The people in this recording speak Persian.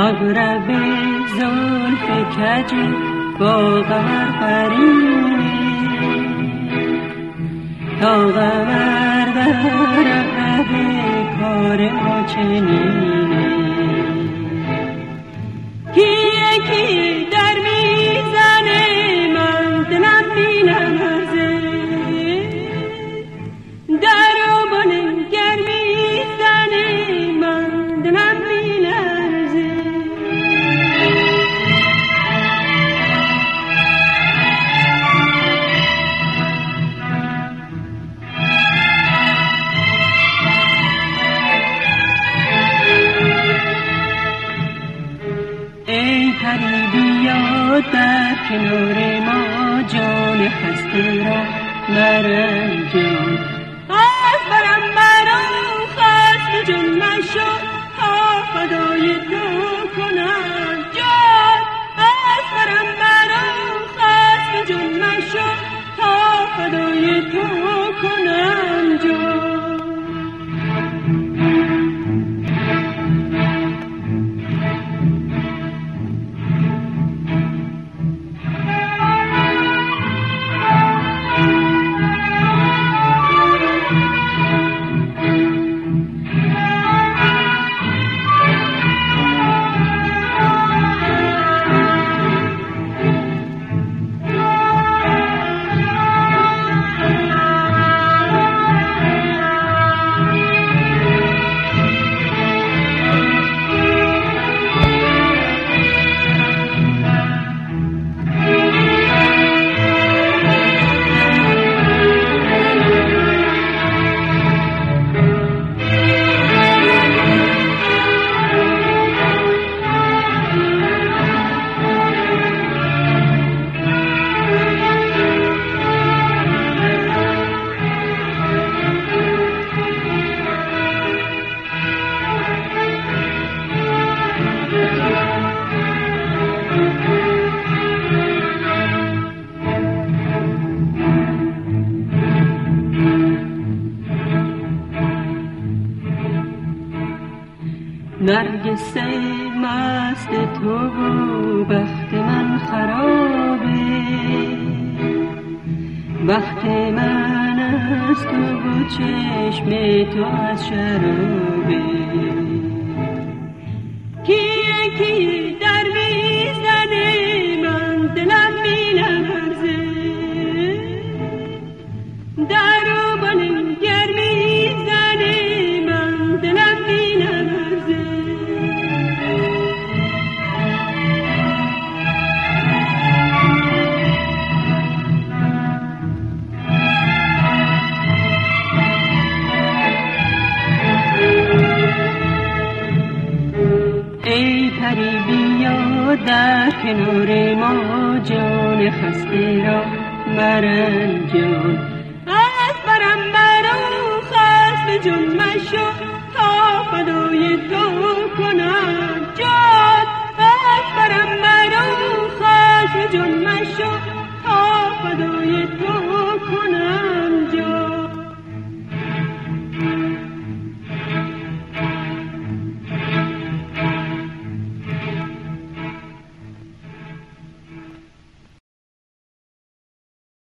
اغرب زلف کج با قرینه تا قمر در کار ما چنینه در کنار ما جان هستی را مرنجان. نرگس مست تو و بخت من خرابه. وقت من از تو و چشم تو از شرابه. کیه کیه؟ در کنار ما جان خسته را مرنجان